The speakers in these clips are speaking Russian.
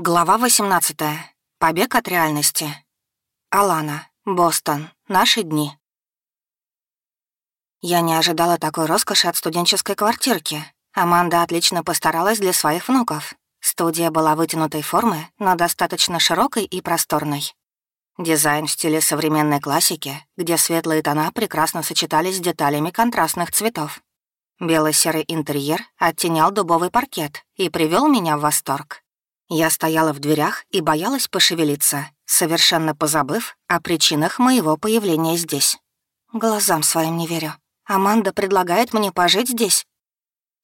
Глава 18. Побег от реальности. Алана. Бостон. Наши дни. Я не ожидала такой роскоши от студенческой квартирки. Аманда отлично постаралась для своих внуков. Студия была вытянутой формы, но достаточно широкой и просторной. Дизайн в стиле современной классики, где светлые тона прекрасно сочетались с деталями контрастных цветов. Бело-серый интерьер оттенял дубовый паркет и привел меня в восторг. Я стояла в дверях и боялась пошевелиться, совершенно позабыв о причинах моего появления здесь. Глазам своим не верю. Аманда предлагает мне пожить здесь.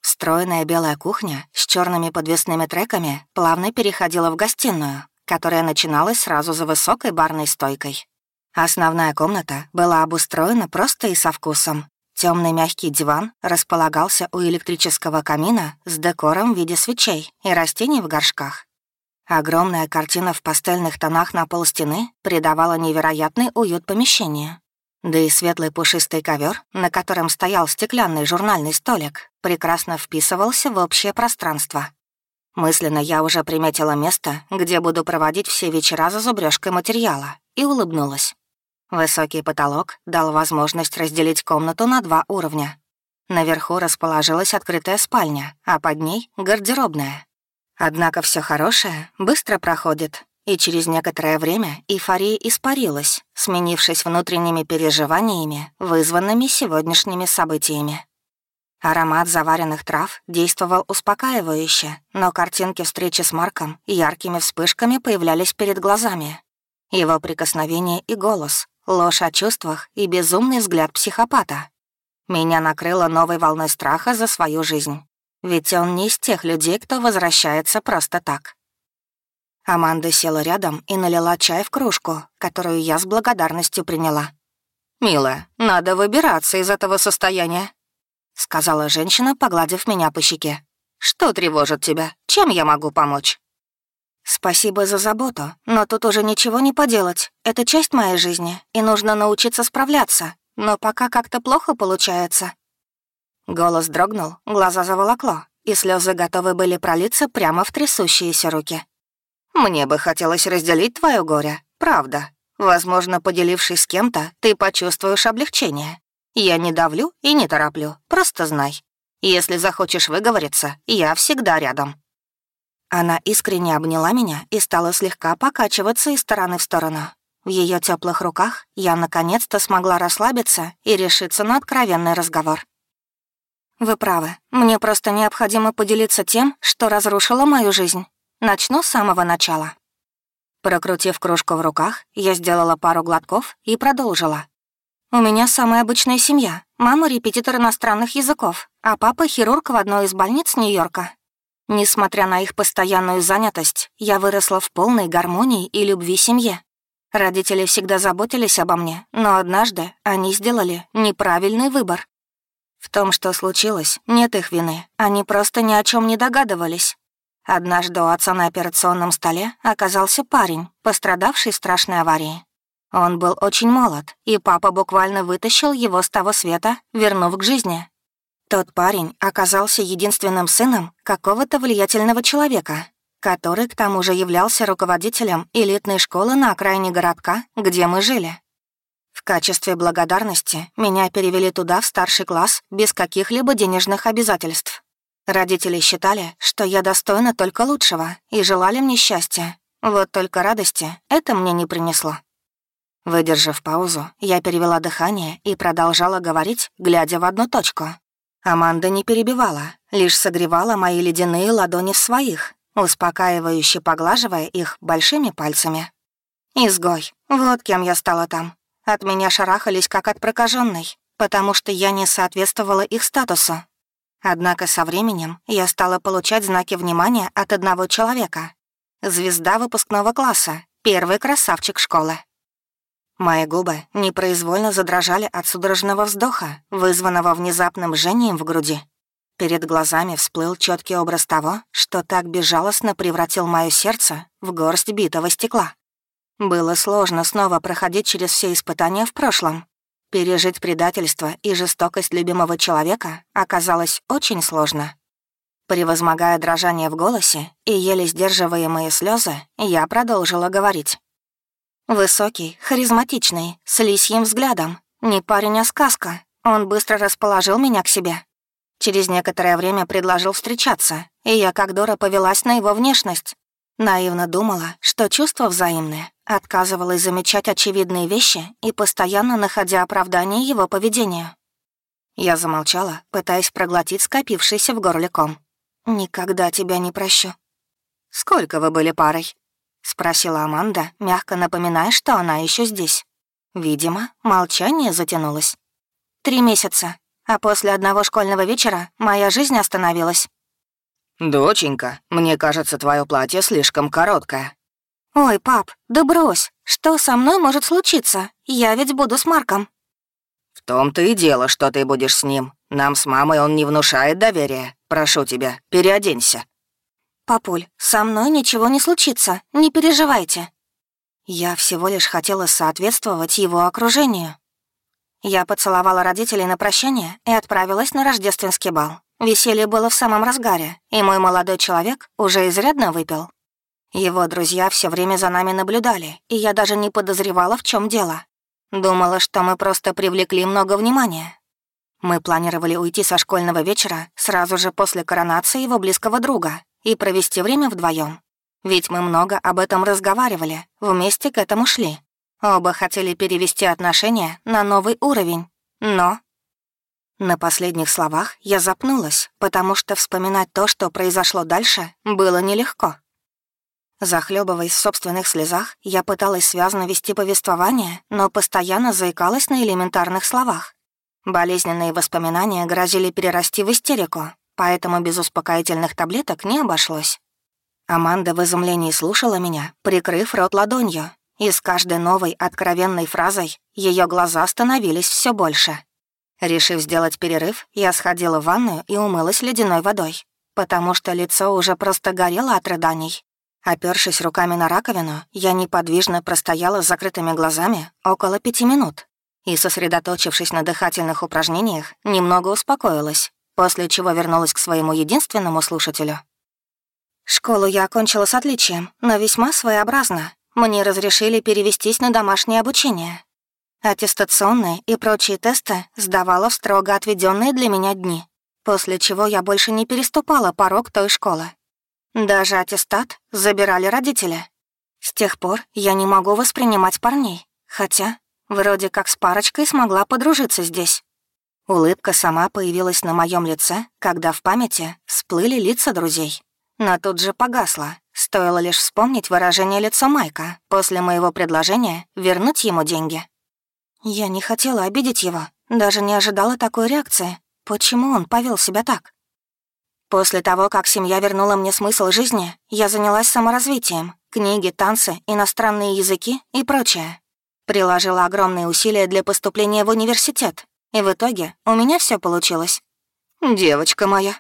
Встроенная белая кухня с черными подвесными треками плавно переходила в гостиную, которая начиналась сразу за высокой барной стойкой. Основная комната была обустроена просто и со вкусом. Темный мягкий диван располагался у электрического камина с декором в виде свечей и растений в горшках. Огромная картина в пастельных тонах на пол стены придавала невероятный уют помещению. Да и светлый пушистый ковер, на котором стоял стеклянный журнальный столик, прекрасно вписывался в общее пространство. Мысленно я уже приметила место, где буду проводить все вечера за зубрёжкой материала, и улыбнулась. Высокий потолок дал возможность разделить комнату на два уровня. Наверху расположилась открытая спальня, а под ней — гардеробная. Однако все хорошее быстро проходит, и через некоторое время эйфория испарилась, сменившись внутренними переживаниями, вызванными сегодняшними событиями. Аромат заваренных трав действовал успокаивающе, но картинки встречи с Марком яркими вспышками появлялись перед глазами. Его прикосновение и голос, ложь о чувствах и безумный взгляд психопата. Меня накрыло новой волной страха за свою жизнь. Ведь он не из тех людей, кто возвращается просто так. Аманда села рядом и налила чай в кружку, которую я с благодарностью приняла. «Милая, надо выбираться из этого состояния», — сказала женщина, погладив меня по щеке. «Что тревожит тебя? Чем я могу помочь?» «Спасибо за заботу, но тут уже ничего не поделать. Это часть моей жизни, и нужно научиться справляться. Но пока как-то плохо получается». Голос дрогнул, глаза заволокло, и слезы готовы были пролиться прямо в трясущиеся руки. «Мне бы хотелось разделить твое горе, правда. Возможно, поделившись с кем-то, ты почувствуешь облегчение. Я не давлю и не тороплю, просто знай. Если захочешь выговориться, я всегда рядом». Она искренне обняла меня и стала слегка покачиваться из стороны в сторону. В ее теплых руках я наконец-то смогла расслабиться и решиться на откровенный разговор. «Вы правы. Мне просто необходимо поделиться тем, что разрушило мою жизнь. Начну с самого начала». Прокрутив кружку в руках, я сделала пару глотков и продолжила. «У меня самая обычная семья. Мама — репетитор иностранных языков, а папа — хирург в одной из больниц Нью-Йорка. Несмотря на их постоянную занятость, я выросла в полной гармонии и любви семье. Родители всегда заботились обо мне, но однажды они сделали неправильный выбор. В том, что случилось, нет их вины. Они просто ни о чем не догадывались. Однажды у отца на операционном столе оказался парень, пострадавший в страшной аварии. Он был очень молод, и папа буквально вытащил его с того света, вернув к жизни. Тот парень оказался единственным сыном какого-то влиятельного человека, который к тому же являлся руководителем элитной школы на окраине городка, где мы жили. В качестве благодарности меня перевели туда в старший класс без каких-либо денежных обязательств. Родители считали, что я достойна только лучшего и желали мне счастья. Вот только радости это мне не принесло. Выдержав паузу, я перевела дыхание и продолжала говорить, глядя в одну точку. Аманда не перебивала, лишь согревала мои ледяные ладони в своих, успокаивающе поглаживая их большими пальцами. «Изгой, вот кем я стала там. От меня шарахались как от прокаженной, потому что я не соответствовала их статусу. Однако со временем я стала получать знаки внимания от одного человека. Звезда выпускного класса, первый красавчик школы. Мои губы непроизвольно задрожали от судорожного вздоха, вызванного внезапным жжением в груди. Перед глазами всплыл четкий образ того, что так безжалостно превратил мое сердце в горсть битого стекла. Было сложно снова проходить через все испытания в прошлом. Пережить предательство и жестокость любимого человека оказалось очень сложно. Превозмогая дрожание в голосе и еле сдерживаемые слезы, я продолжила говорить. Высокий, харизматичный, с лисьим взглядом. Не парень, а сказка. Он быстро расположил меня к себе. Через некоторое время предложил встречаться, и я как Дора повелась на его внешность. Наивно думала, что чувства взаимные, отказывалась замечать очевидные вещи и постоянно находя оправдание его поведению. Я замолчала, пытаясь проглотить скопившийся в горле ком. «Никогда тебя не прощу». «Сколько вы были парой?» — спросила Аманда, мягко напоминая, что она еще здесь. Видимо, молчание затянулось. «Три месяца, а после одного школьного вечера моя жизнь остановилась». «Доченька, мне кажется, твое платье слишком короткое». «Ой, пап, да брось, что со мной может случиться? Я ведь буду с Марком». «В том-то и дело, что ты будешь с ним. Нам с мамой он не внушает доверия. Прошу тебя, переоденься». «Папуль, со мной ничего не случится, не переживайте». Я всего лишь хотела соответствовать его окружению. Я поцеловала родителей на прощание и отправилась на рождественский бал. Веселье было в самом разгаре, и мой молодой человек уже изрядно выпил. Его друзья все время за нами наблюдали, и я даже не подозревала, в чем дело. Думала, что мы просто привлекли много внимания, мы планировали уйти со школьного вечера сразу же после коронации его близкого друга и провести время вдвоем. Ведь мы много об этом разговаривали, вместе к этому шли. Оба хотели перевести отношения на новый уровень, но... На последних словах я запнулась, потому что вспоминать то, что произошло дальше, было нелегко. Захлебываясь в собственных слезах, я пыталась связно вести повествование, но постоянно заикалась на элементарных словах. Болезненные воспоминания грозили перерасти в истерику, поэтому без успокоительных таблеток не обошлось. Аманда в изумлении слушала меня, прикрыв рот ладонью, и с каждой новой откровенной фразой ее глаза становились все больше. Решив сделать перерыв, я сходила в ванную и умылась ледяной водой, потому что лицо уже просто горело от рыданий. Опёршись руками на раковину, я неподвижно простояла с закрытыми глазами около пяти минут, и, сосредоточившись на дыхательных упражнениях, немного успокоилась, после чего вернулась к своему единственному слушателю. Школу я окончила с отличием, но весьма своеобразно. Мне разрешили перевестись на домашнее обучение. Аттестационные и прочие тесты сдавала в строго отведенные для меня дни, после чего я больше не переступала порог той школы. Даже аттестат забирали родители. С тех пор я не могу воспринимать парней, хотя Вроде как с парочкой смогла подружиться здесь. Улыбка сама появилась на моем лице, когда в памяти всплыли лица друзей. Но тут же погасла. Стоило лишь вспомнить выражение лица Майка после моего предложения вернуть ему деньги. Я не хотела обидеть его, даже не ожидала такой реакции. Почему он повел себя так? После того, как семья вернула мне смысл жизни, я занялась саморазвитием. Книги, танцы, иностранные языки и прочее. Приложила огромные усилия для поступления в университет, и в итоге у меня все получилось. «Девочка моя».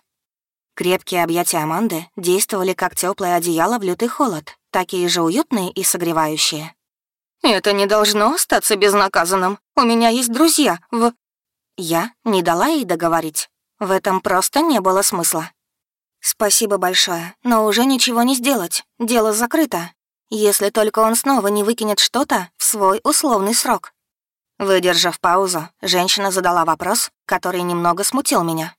Крепкие объятия Аманды действовали как теплое одеяло в лютый холод, такие же уютные и согревающие. «Это не должно остаться безнаказанным. У меня есть друзья в...» Я не дала ей договорить. В этом просто не было смысла. «Спасибо большое, но уже ничего не сделать. Дело закрыто. Если только он снова не выкинет что-то в свой условный срок. Выдержав паузу, женщина задала вопрос, который немного смутил меня.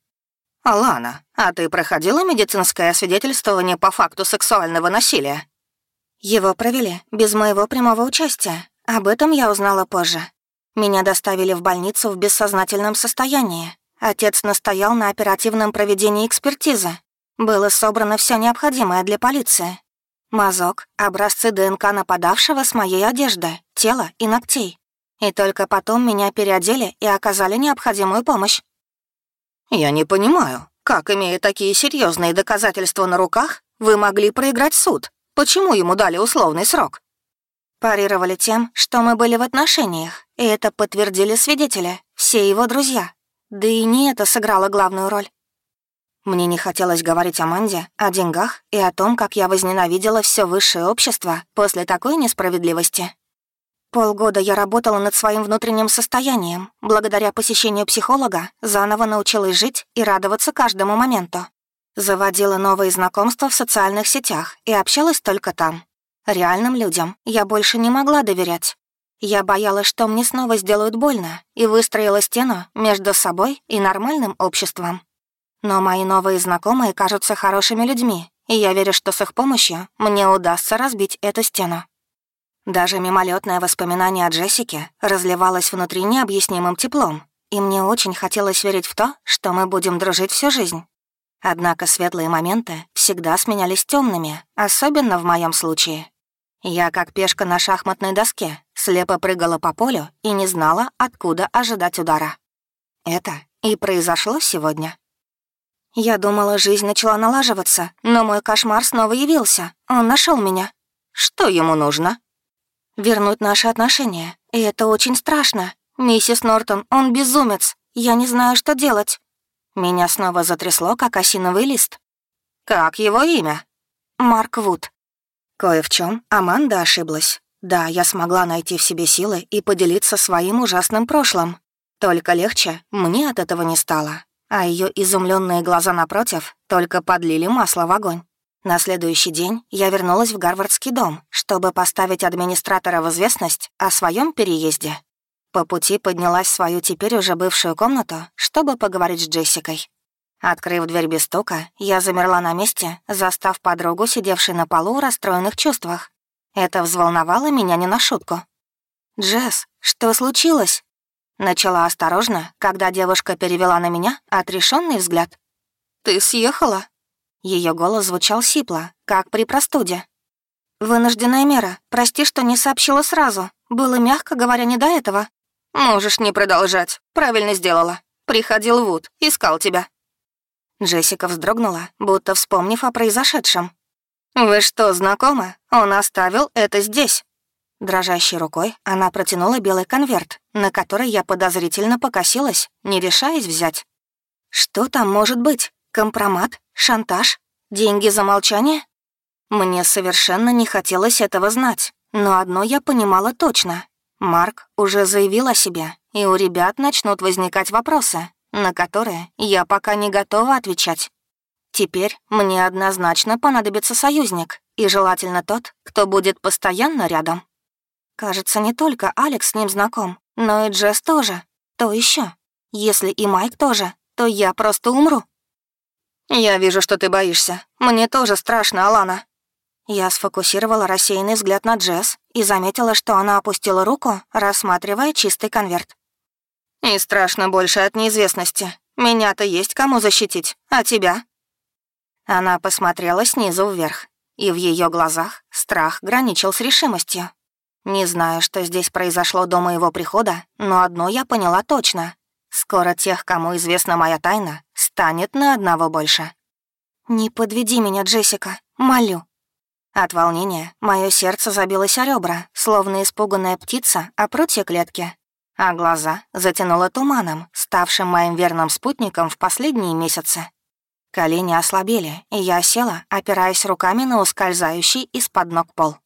«Алана, а ты проходила медицинское освидетельствование по факту сексуального насилия?» Его провели без моего прямого участия. Об этом я узнала позже. Меня доставили в больницу в бессознательном состоянии. Отец настоял на оперативном проведении экспертизы. Было собрано все необходимое для полиции, Мазок, образцы ДНК нападавшего с моей одежды, тела и ногтей. И только потом меня переодели и оказали необходимую помощь. «Я не понимаю, как, имея такие серьезные доказательства на руках, вы могли проиграть суд? Почему ему дали условный срок?» Парировали тем, что мы были в отношениях, и это подтвердили свидетели, все его друзья. Да и не это сыграло главную роль. Мне не хотелось говорить о Манде, о деньгах и о том, как я возненавидела все высшее общество после такой несправедливости. Полгода я работала над своим внутренним состоянием. Благодаря посещению психолога заново научилась жить и радоваться каждому моменту. Заводила новые знакомства в социальных сетях и общалась только там. Реальным людям я больше не могла доверять. Я боялась, что мне снова сделают больно, и выстроила стену между собой и нормальным обществом. Но мои новые знакомые кажутся хорошими людьми, и я верю, что с их помощью мне удастся разбить эту стену. Даже мимолетное воспоминание о Джессике разливалось внутри необъяснимым теплом, и мне очень хотелось верить в то, что мы будем дружить всю жизнь. Однако светлые моменты всегда сменялись темными, особенно в моем случае. Я, как пешка на шахматной доске, слепо прыгала по полю и не знала, откуда ожидать удара. Это и произошло сегодня. Я думала, жизнь начала налаживаться, но мой кошмар снова явился. Он нашел меня. Что ему нужно? Вернуть наши отношения. И это очень страшно. Миссис Нортон, он безумец. Я не знаю, что делать. Меня снова затрясло, как осиновый лист. «Как его имя?» «Марк Вуд». Кое в чем Аманда ошиблась. Да, я смогла найти в себе силы и поделиться своим ужасным прошлым. Только легче мне от этого не стало. А ее изумленные глаза напротив только подлили масло в огонь. На следующий день я вернулась в Гарвардский дом, чтобы поставить администратора в известность о своем переезде. По пути поднялась в свою теперь уже бывшую комнату, чтобы поговорить с Джессикой. Открыв дверь без стука, я замерла на месте, застав подругу, сидевшей на полу в расстроенных чувствах. Это взволновало меня не на шутку. «Джесс, что случилось?» Начала осторожно, когда девушка перевела на меня отрешенный взгляд. «Ты съехала?» Ее голос звучал сипло, как при простуде. «Вынужденная мера. Прости, что не сообщила сразу. Было, мягко говоря, не до этого. «Можешь не продолжать. Правильно сделала. Приходил Вуд, искал тебя». Джессика вздрогнула, будто вспомнив о произошедшем. «Вы что, знакомы? Он оставил это здесь». Дрожащей рукой она протянула белый конверт, на который я подозрительно покосилась, не решаясь взять. «Что там может быть? Компромат? Шантаж? Деньги за молчание?» Мне совершенно не хотелось этого знать, но одно я понимала точно. Марк уже заявил о себе, и у ребят начнут возникать вопросы, на которые я пока не готова отвечать. Теперь мне однозначно понадобится союзник, и желательно тот, кто будет постоянно рядом. Кажется, не только Алекс с ним знаком, но и Джесс тоже. То еще. Если и Майк тоже, то я просто умру. «Я вижу, что ты боишься. Мне тоже страшно, Алана», я сфокусировала рассеянный взгляд на Джесс и заметила, что она опустила руку, рассматривая чистый конверт. «И страшно больше от неизвестности. Меня-то есть кому защитить, а тебя?» Она посмотрела снизу вверх, и в ее глазах страх граничил с решимостью. Не знаю, что здесь произошло до моего прихода, но одно я поняла точно. Скоро тех, кому известна моя тайна, станет на одного больше. «Не подведи меня, Джессика, молю», от волнения мое сердце забилось о ребра, словно испуганная птица о прутье клетки, а глаза затянуло туманом, ставшим моим верным спутником в последние месяцы. Колени ослабели, и я села, опираясь руками на ускользающий из-под ног пол.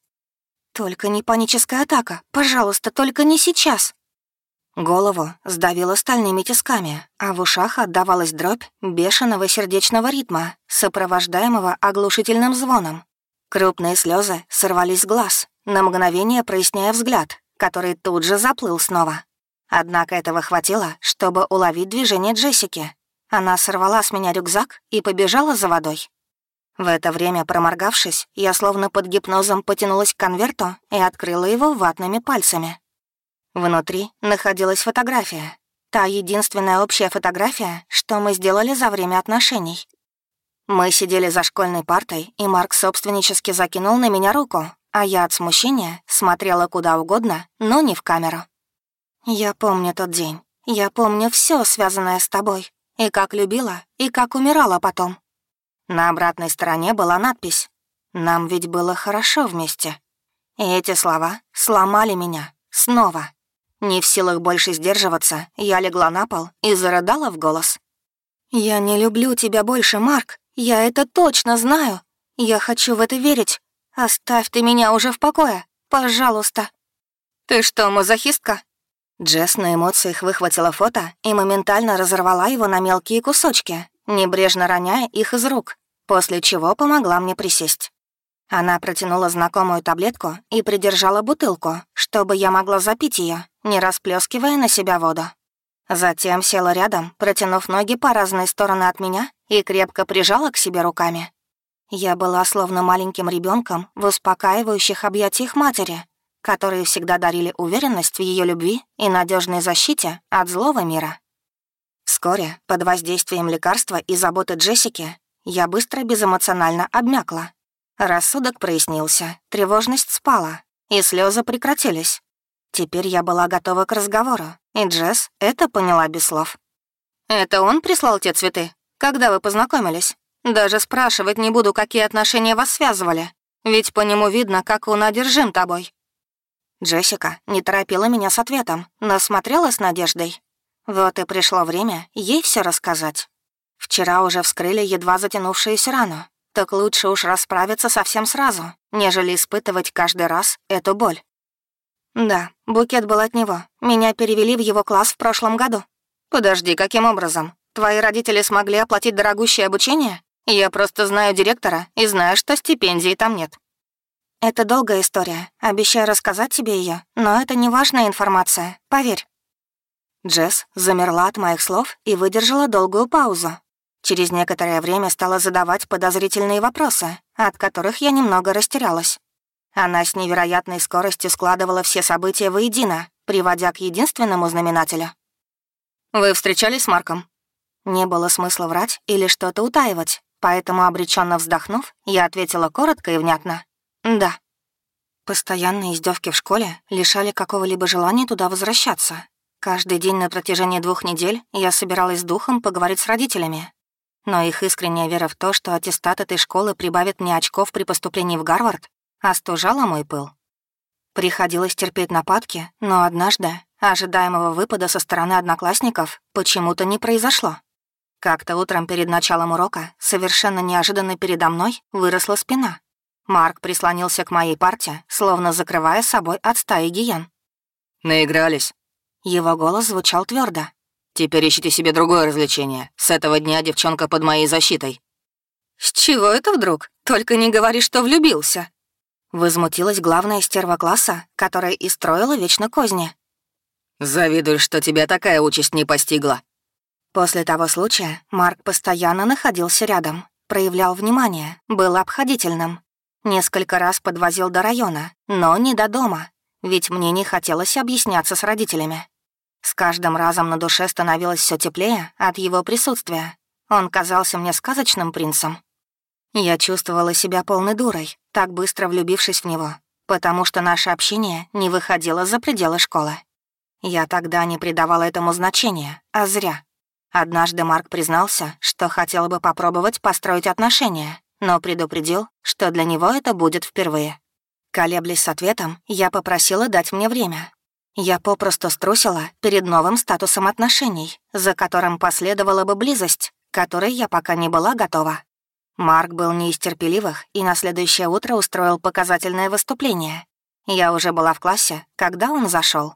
«Только не паническая атака, пожалуйста, только не сейчас!» Голову сдавило стальными тисками, а в ушах отдавалась дробь бешеного сердечного ритма, сопровождаемого оглушительным звоном. Крупные слезы сорвались с глаз, на мгновение проясняя взгляд, который тут же заплыл снова. Однако этого хватило, чтобы уловить движение Джессики. Она сорвала с меня рюкзак и побежала за водой. В это время, проморгавшись, я словно под гипнозом потянулась к конверту и открыла его ватными пальцами. Внутри находилась фотография. Та единственная общая фотография, что мы сделали за время отношений. Мы сидели за школьной партой, и Марк собственнически закинул на меня руку, а я от смущения смотрела куда угодно, но не в камеру. «Я помню тот день. Я помню все, связанное с тобой. И как любила, и как умирала потом». На обратной стороне была надпись «Нам ведь было хорошо вместе». И эти слова сломали меня. Снова. Не в силах больше сдерживаться, я легла на пол и зарыдала в голос. «Я не люблю тебя больше, Марк. Я это точно знаю. Я хочу в это верить. Оставь ты меня уже в покое. Пожалуйста. Ты что, мазохистка? Джесс на эмоциях выхватила фото и моментально разорвала его на мелкие кусочки, небрежно роняя их из рук. после чего помогла мне присесть. Она протянула знакомую таблетку и придержала бутылку, чтобы я могла запить ее, не расплескивая на себя воду. Затем села рядом, протянув ноги по разные стороны от меня и крепко прижала к себе руками. Я была словно маленьким ребенком в успокаивающих объятиях матери, которые всегда дарили уверенность в ее любви и надежной защите от злого мира. Вскоре, под воздействием лекарства и заботы Джессики, я быстро безэмоционально обмякла. Рассудок прояснился, тревожность спала, и слезы прекратились. Теперь я была готова к разговору, и Джесс это поняла без слов. «Это он прислал те цветы? Когда вы познакомились? Даже спрашивать не буду, какие отношения вас связывали, ведь по нему видно, как он одержим тобой». Джессика не торопила меня с ответом, но смотрела с надеждой. Вот и пришло время ей все рассказать. Вчера уже вскрыли едва затянувшуюся рану, так лучше уж расправиться совсем сразу, нежели испытывать каждый раз эту боль. Да, букет был от него. Меня перевели в его класс в прошлом году. Подожди, каким образом? Твои родители смогли оплатить дорогущее обучение? Я просто знаю директора и знаю, что стипендии там нет. Это долгая история. Обещаю рассказать тебе ее, но это не важная информация, поверь. Джесс замерла от моих слов и выдержала долгую паузу, Через некоторое время стала задавать подозрительные вопросы, от которых я немного растерялась. Она с невероятной скоростью складывала все события воедино, приводя к единственному знаменателю. «Вы встречались с Марком?» Не было смысла врать или что-то утаивать, поэтому, обреченно вздохнув, я ответила коротко и внятно. «Да». Постоянные издевки в школе лишали какого-либо желания туда возвращаться. Каждый день на протяжении двух недель я собиралась с духом поговорить с родителями, но их искренняя вера в то, что аттестат этой школы прибавит мне очков при поступлении в Гарвард, остужала мой пыл. Приходилось терпеть нападки, но однажды ожидаемого выпада со стороны одноклассников почему-то не произошло. Как-то утром перед началом урока совершенно неожиданно передо мной выросла спина. Марк прислонился к моей парте, словно закрывая собой от стаи гиен. «Наигрались?» Его голос звучал твердо. Теперь ищите себе другое развлечение. С этого дня девчонка под моей защитой». «С чего это вдруг? Только не говори, что влюбился». Возмутилась главная стерва класса, которая и строила вечно козни. «Завидую, что тебя такая участь не постигла». После того случая Марк постоянно находился рядом, проявлял внимание, был обходительным. Несколько раз подвозил до района, но не до дома, ведь мне не хотелось объясняться с родителями. С каждым разом на душе становилось все теплее от его присутствия. Он казался мне сказочным принцем. Я чувствовала себя полной дурой, так быстро влюбившись в него, потому что наше общение не выходило за пределы школы. Я тогда не придавала этому значения, а зря. Однажды Марк признался, что хотел бы попробовать построить отношения, но предупредил, что для него это будет впервые. Колеблясь с ответом, я попросила дать мне время, я попросту струсила перед новым статусом отношений, за которым последовала бы близость, которой я пока не была готова. Марк был не из терпеливых и на следующее утро устроил показательное выступление. Я уже была в классе, когда он зашел.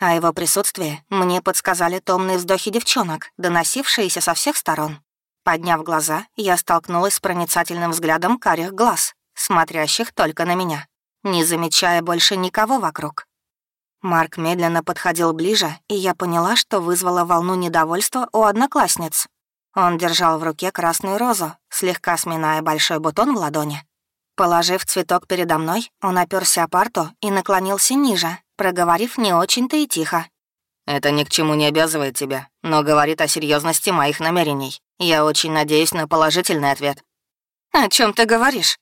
О его присутствии мне подсказали томные вздохи девчонок, доносившиеся со всех сторон. Подняв глаза, я столкнулась с проницательным взглядом карих глаз, смотрящих только на меня, не замечая больше никого вокруг. Марк медленно подходил ближе, и я поняла, что вызвала волну недовольства у одноклассниц. Он держал в руке красную розу, слегка сминая большой бутон в ладони. Положив цветок передо мной, он оперся о парту и наклонился ниже, проговорив не очень-то и тихо. «Это ни к чему не обязывает тебя, но говорит о серьезности моих намерений. Я очень надеюсь на положительный ответ». «О чем ты говоришь?»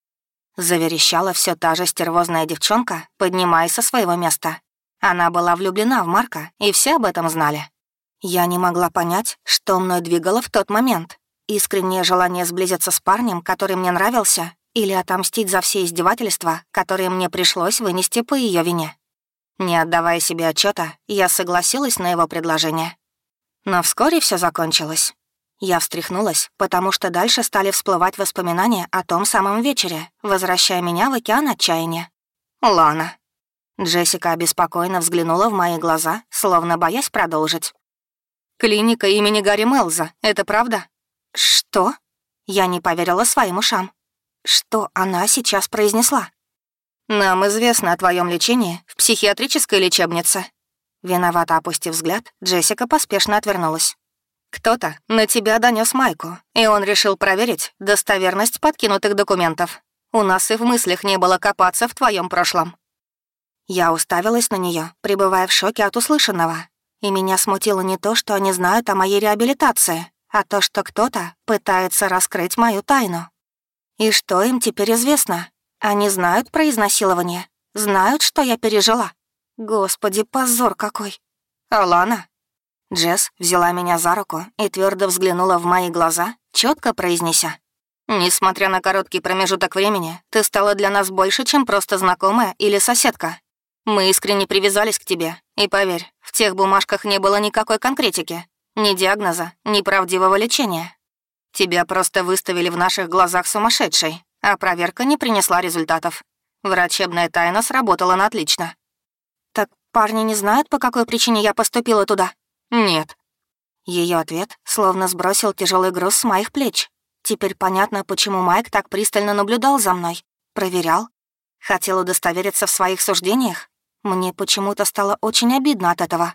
Заверещала все та же стервозная девчонка, поднимаясь со своего места. Она была влюблена в Марка, и все об этом знали. Я не могла понять, что мной двигало в тот момент. Искреннее желание сблизиться с парнем, который мне нравился, или отомстить за все издевательства, которые мне пришлось вынести по ее вине. Не отдавая себе отчета, я согласилась на его предложение. Но вскоре все закончилось. Я встряхнулась, потому что дальше стали всплывать воспоминания о том самом вечере, возвращая меня в океан отчаяния. Лана. Джессика обеспокоенно взглянула в мои глаза, словно боясь продолжить. «Клиника имени Гарри Мелза, это правда?» «Что?» Я не поверила своим ушам. Что она сейчас произнесла? «Нам известно о твоем лечении в психиатрической лечебнице». Виновато опустив взгляд, Джессика поспешно отвернулась. «Кто-то на тебя донес майку, и он решил проверить достоверность подкинутых документов. У нас и в мыслях не было копаться в твоем прошлом». Я уставилась на нее, пребывая в шоке от услышанного. И меня смутило не то, что они знают о моей реабилитации, а то, что кто-то пытается раскрыть мою тайну. И что им теперь известно? Они знают про изнасилование, знают, что я пережила. Господи, позор какой. Алана. Джесс взяла меня за руку и твердо взглянула в мои глаза, четко произнеся. «Несмотря на короткий промежуток времени, ты стала для нас больше, чем просто знакомая или соседка. Мы искренне привязались к тебе, и поверь, в тех бумажках не было никакой конкретики, ни диагноза, ни правдивого лечения. Тебя просто выставили в наших глазах сумасшедшей, а проверка не принесла результатов. Врачебная тайна сработала на отлично. Так парни не знают, по какой причине я поступила туда? Нет. Ее ответ словно сбросил тяжелый груз с моих плеч. Теперь понятно, почему Майк так пристально наблюдал за мной. Проверял. Хотел удостовериться в своих суждениях. Мне почему-то стало очень обидно от этого.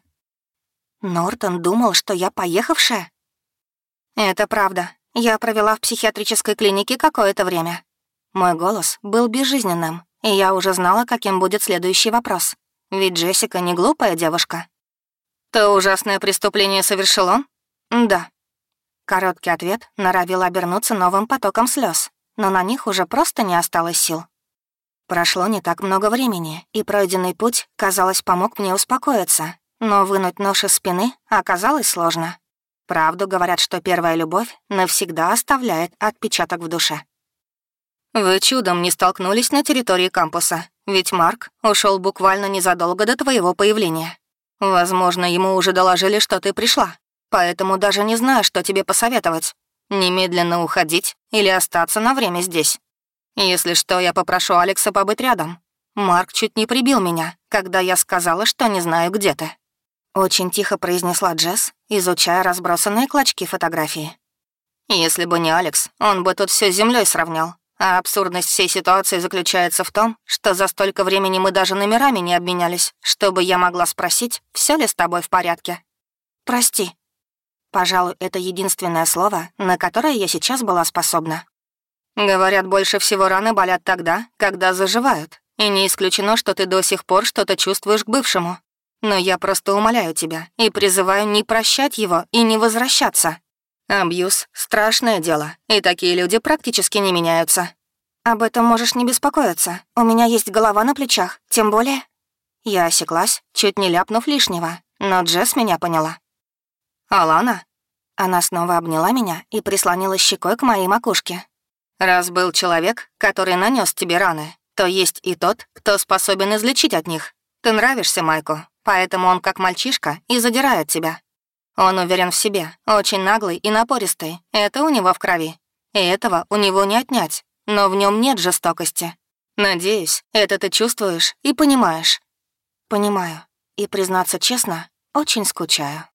Нортон думал, что я поехавшая? Это правда. Я провела в психиатрической клинике какое-то время. Мой голос был безжизненным, и я уже знала, каким будет следующий вопрос. Ведь Джессика не глупая девушка. «То ужасное преступление совершил он?» «Да». Короткий ответ норовил обернуться новым потоком слез, но на них уже просто не осталось сил. Прошло не так много времени, и пройденный путь, казалось, помог мне успокоиться, но вынуть нож из спины оказалось сложно. Правду говорят, что первая любовь навсегда оставляет отпечаток в душе. «Вы чудом не столкнулись на территории кампуса, ведь Марк ушел буквально незадолго до твоего появления. Возможно, ему уже доложили, что ты пришла, поэтому даже не знаю, что тебе посоветовать. Немедленно уходить или остаться на время здесь. Если что, я попрошу Алекса побыть рядом. Марк чуть не прибил меня, когда я сказала, что не знаю, где ты». Очень тихо произнесла Джесс, изучая разбросанные клочки фотографии. «Если бы не Алекс, он бы тут все с землей сравнял. А абсурдность всей ситуации заключается в том, что за столько времени мы даже номерами не обменялись, чтобы я могла спросить, все ли с тобой в порядке. Прости. Пожалуй, это единственное слово, на которое я сейчас была способна. Говорят, больше всего раны болят тогда, когда заживают. И не исключено, что ты до сих пор что-то чувствуешь к бывшему. Но я просто умоляю тебя и призываю не прощать его и не возвращаться. Абьюз — страшное дело, и такие люди практически не меняются. Об этом можешь не беспокоиться. У меня есть голова на плечах, тем более... Я осеклась, чуть не ляпнув лишнего, но Джесс меня поняла. «Алана?» Она снова обняла меня и прислонила щекой к моей макушке, Раз был человек, который нанес тебе раны, то есть и тот, кто способен излечить от них. Ты нравишься Майку, поэтому он как мальчишка и задирает тебя. Он уверен в себе, очень наглый и напористый. Это у него в крови. И этого у него не отнять. Но в нем нет жестокости. Надеюсь, это ты чувствуешь и понимаешь. Понимаю. И, признаться честно, очень скучаю.